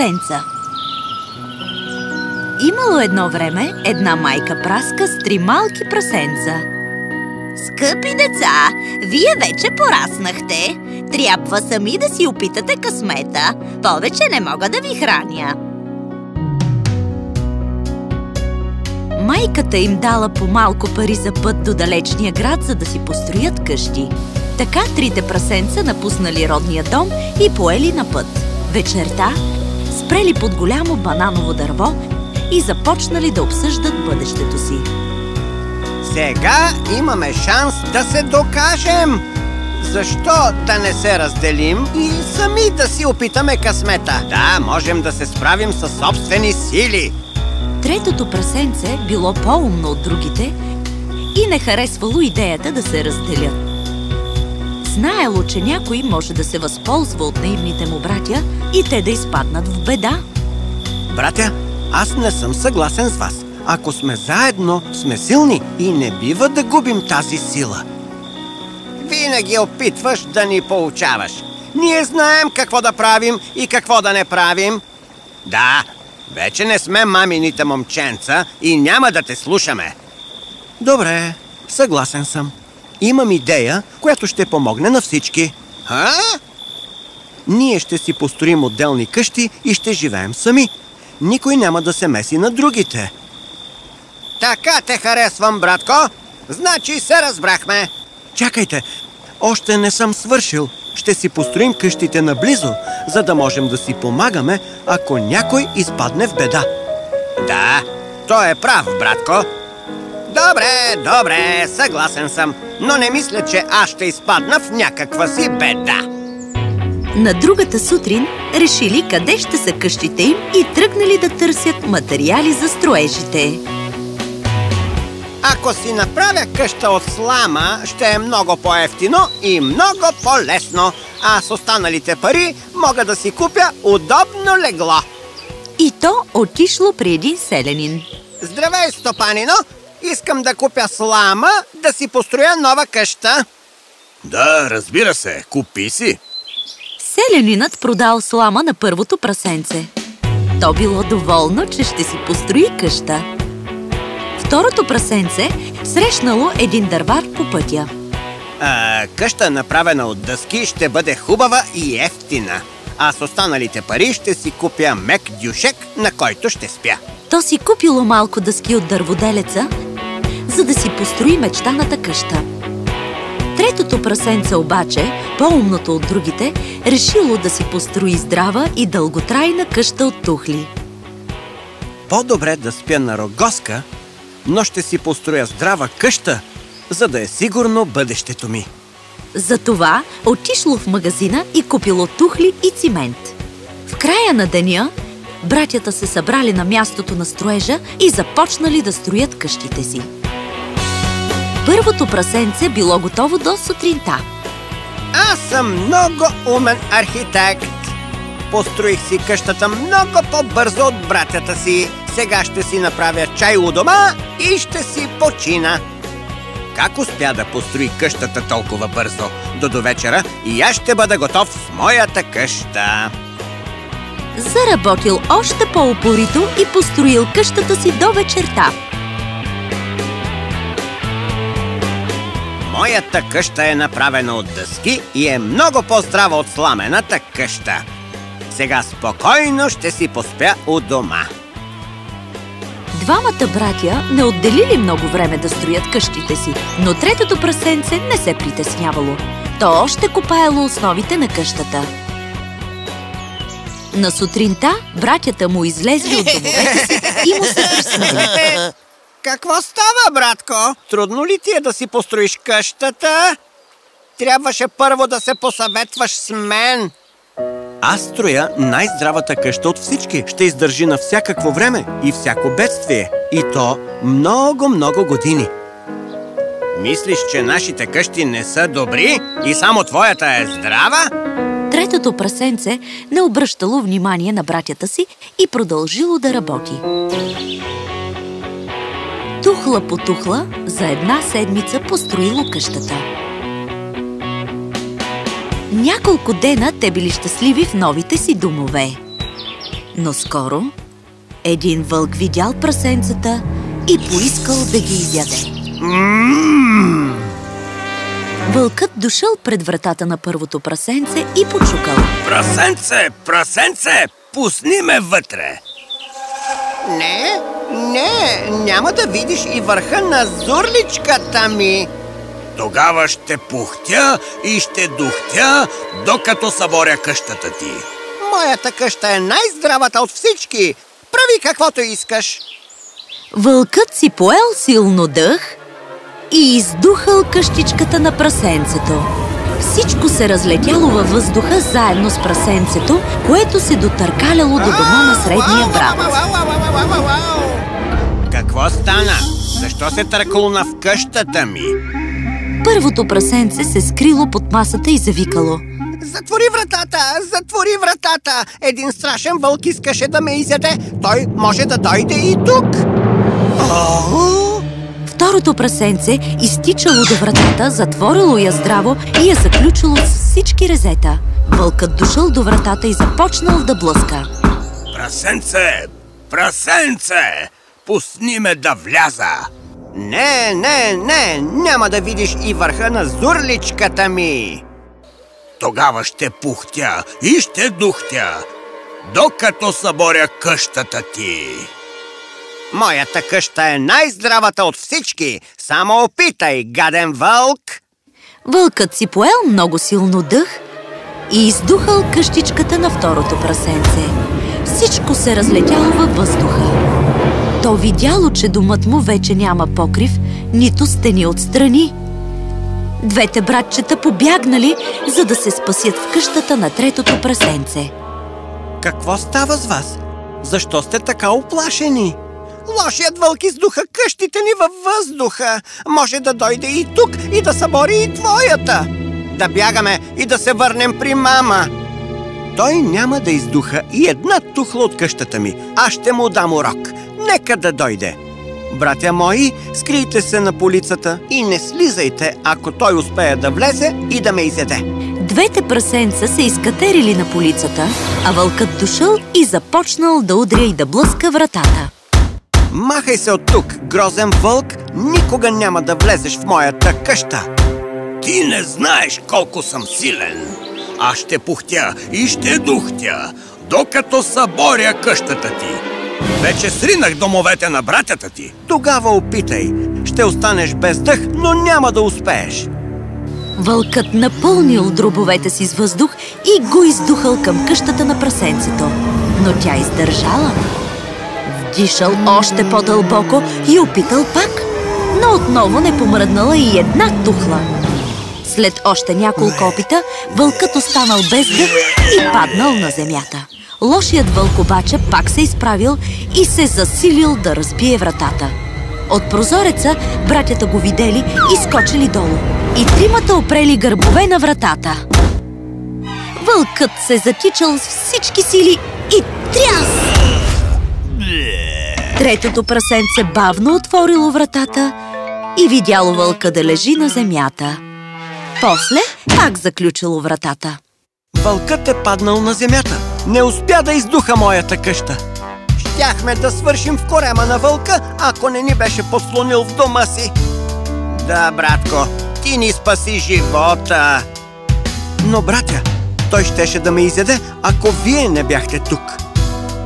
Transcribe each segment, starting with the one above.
прасенца Имало едно време една майка праска с три малки прасенца. Скъпи деца, вие вече пораснахте. Трябва сами да си опитате късмета. Повече не мога да ви храня. Майката им дала по малко пари за път до далечния град, за да си построят къщи. Така трите прасенца напуснали родния дом и поели на път. Вечерта спрели под голямо бананово дърво и започнали да обсъждат бъдещето си. Сега имаме шанс да се докажем. Защо да не се разделим и сами да си опитаме късмета? Да, можем да се справим със собствени сили. Третото прасенце било по-умно от другите и не харесвало идеята да се разделят. Знаело, че някой може да се възползва от наивните му братя и те да изпаднат в беда. Братя, аз не съм съгласен с вас. Ако сме заедно, сме силни и не бива да губим тази сила. Винаги опитваш да ни получаваш. Ние знаем какво да правим и какво да не правим. Да, вече не сме мамините момченца и няма да те слушаме. Добре, съгласен съм. Имам идея, която ще помогне на всички. Ха? Ние ще си построим отделни къщи и ще живеем сами. Никой няма да се меси на другите. Така те харесвам, братко. Значи се разбрахме. Чакайте, още не съм свършил. Ще си построим къщите наблизо, за да можем да си помагаме, ако някой изпадне в беда. Да, той е прав, братко. Добре, добре, съгласен съм, но не мисля, че аз ще изпадна в някаква си беда. На другата сутрин решили къде ще са къщите им и тръгнали да търсят материали за строежите. Ако си направя къща от слама, ще е много по-ефтино и много по-лесно. А с останалите пари мога да си купя удобно легло. И то отишло при един селянин. Здравей, стопанино! Искам да купя слама, да си построя нова къща. Да, разбира се. Купи си. Селянинът продал слама на първото прасенце. То било доволно, че ще си построи къща. Второто прасенце срещнало един дървар по пътя. А, къща, направена от дъски, ще бъде хубава и ефтина. А с останалите пари ще си купя мек дюшек, на който ще спя. То си купило малко дъски от дърводелеца, за да си построи мечтаната къща. Третото прасенце обаче, по-умното от другите, решило да си построи здрава и дълготрайна къща от тухли. По-добре да спя на рогоска, но ще си построя здрава къща, за да е сигурно бъдещето ми. Затова отишло в магазина и купило тухли и цимент. В края на деня братята се събрали на мястото на строежа и започнали да строят къщите си. Първото прасенце било готово до сутринта. Аз съм много умен архитект. Построих си къщата много по-бързо от братята си. Сега ще си направя чай у дома и ще си почина. Как успя да построи къщата толкова бързо? До до вечера и аз ще бъда готов с моята къща. Заработил още по-упорито и построил къщата си до вечерта. Моята къща е направена от дъски и е много по-здрава от сламената къща. Сега спокойно ще си поспя у дома. Двамата братя не отделили много време да строят къщите си, но третото прасенце не се притеснявало. То още копаело основите на къщата. На сутринта братята му излезли от домовете си и му се присъдили. Какво става, братко? Трудно ли ти е да си построиш къщата? Трябваше първо да се посъветваш с мен. Аз строя най-здравата къща от всички. Ще издържи на всякакво време и всяко бедствие. И то много-много години. Мислиш, че нашите къщи не са добри и само твоята е здрава? Третото прасенце не обръщало внимание на братята си и продължило да работи. Тухла по тухла, за една седмица построило къщата. Няколко дена те били щастливи в новите си домове. Но скоро един вълк видял прасенцата и поискал да ги изяде. Вълкът дошъл пред вратата на първото прасенце и почукал. Прасенце, прасенце, пусни ме вътре! Не, не, няма да видиш и върха на зурличката ми. Тогава ще пухтя и ще духтя, докато съборя къщата ти. Моята къща е най-здравата от всички. Прави каквото искаш. Вълкът си поел силно дъх и издухал къщичката на прасенцето. Всичко се разлетяло във въздуха заедно с прасенцето, което се дотъркаляло до дома на средния брат. Какво стана? Защо се търколна в къщата ми? Първото прасенце се скрило под масата и завикало. Затвори вратата! Затвори вратата! Един страшен вълк искаше да ме изяде. Той може да дойде и тук. О! Второто прасенце изтичало до вратата, затворило я здраво и я заключило с всички резета. Вълкът дошъл до вратата и започнал да блъска. Прасенце, прасенце, пусни ме да вляза! Не, не, не! Няма да видиш и върха на зурличката ми! Тогава ще пухтя и ще духтя, докато съборя къщата ти. Моята къща е най-здравата от всички. Само опитай, гаден вълк! Вълкът си поел много силно дъх и издухал къщичката на второто прасенце. Всичко се разлетяло във въздуха. То видяло, че домът му вече няма покрив, нито стени отстрани. Двете братчета побягнали, за да се спасят в къщата на третото прасенце. Какво става с вас? Защо сте така оплашени? Лошият вълк издуха къщите ни във въздуха. Може да дойде и тук и да събори и твоята. Да бягаме и да се върнем при мама. Той няма да издуха и една тухла от къщата ми. Аз ще му дам урок. Нека да дойде. Братя мои, скрийте се на полицата и не слизайте, ако той успее да влезе и да ме изяде. Двете прасенца се изкатерили на полицата, а вълкът дошъл и започнал да удря и да блъска вратата. Махай се от тук, грозен вълк! Никога няма да влезеш в моята къща! Ти не знаеш колко съм силен. Аз ще пухтя и ще духтя, докато съборя къщата ти. Вече сринах домовете на братята ти. Тогава опитай. Ще останеш без дъх, но няма да успееш. Вълкът напълнил дробовете си с въздух и го издухал към къщата на прасенцето. Но тя издържала. Вдишал още по-дълбоко и опитал пак, но отново не помръднала и една тухла. След още няколко опита, вълкът останал без дъх и паднал на земята. Лошият вълк обаче пак се изправил и се засилил да разбие вратата. От прозореца братята го видели и скочили долу. И тримата опрели гърбове на вратата. Вълкът се затичал с всички сили и тряс! Третото прасенце бавно отворило вратата и видяло вълка да лежи на земята. После пак заключило вратата. Вълкът е паднал на земята. Не успя да издуха моята къща. Щяхме да свършим в корема на вълка, ако не ни беше послонил в дома си. Да, братко, ти ни спаси живота. Но, братя, той щеше да ме изяде, ако вие не бяхте тук.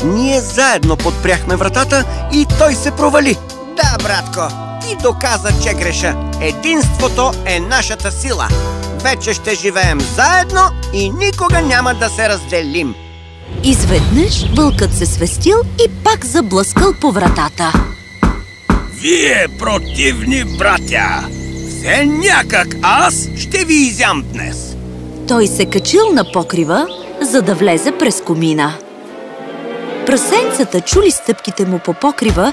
Ние заедно подпряхме вратата и той се провали. Да, братко, ти доказа, че греша. Единството е нашата сила. Вече ще живеем заедно и никога няма да се разделим. Изведнъж вълкът се свестил и пак заблъскал по вратата. Вие противни братя! Все някак аз ще ви изям днес. Той се качил на покрива, за да влезе през комина. Прасенцата чули стъпките му по покрива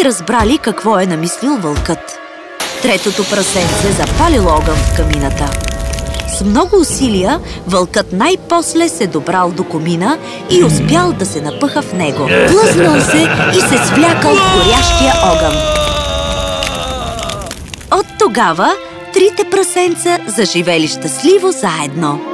и разбрали какво е намислил вълкът. Третото прасенце запалило огън в камината. С много усилия вълкът най-после се добрал до комина и успял да се напъха в него. Плъзнал се и се свлякал в горящия огън. От тогава трите прасенца заживели щастливо заедно.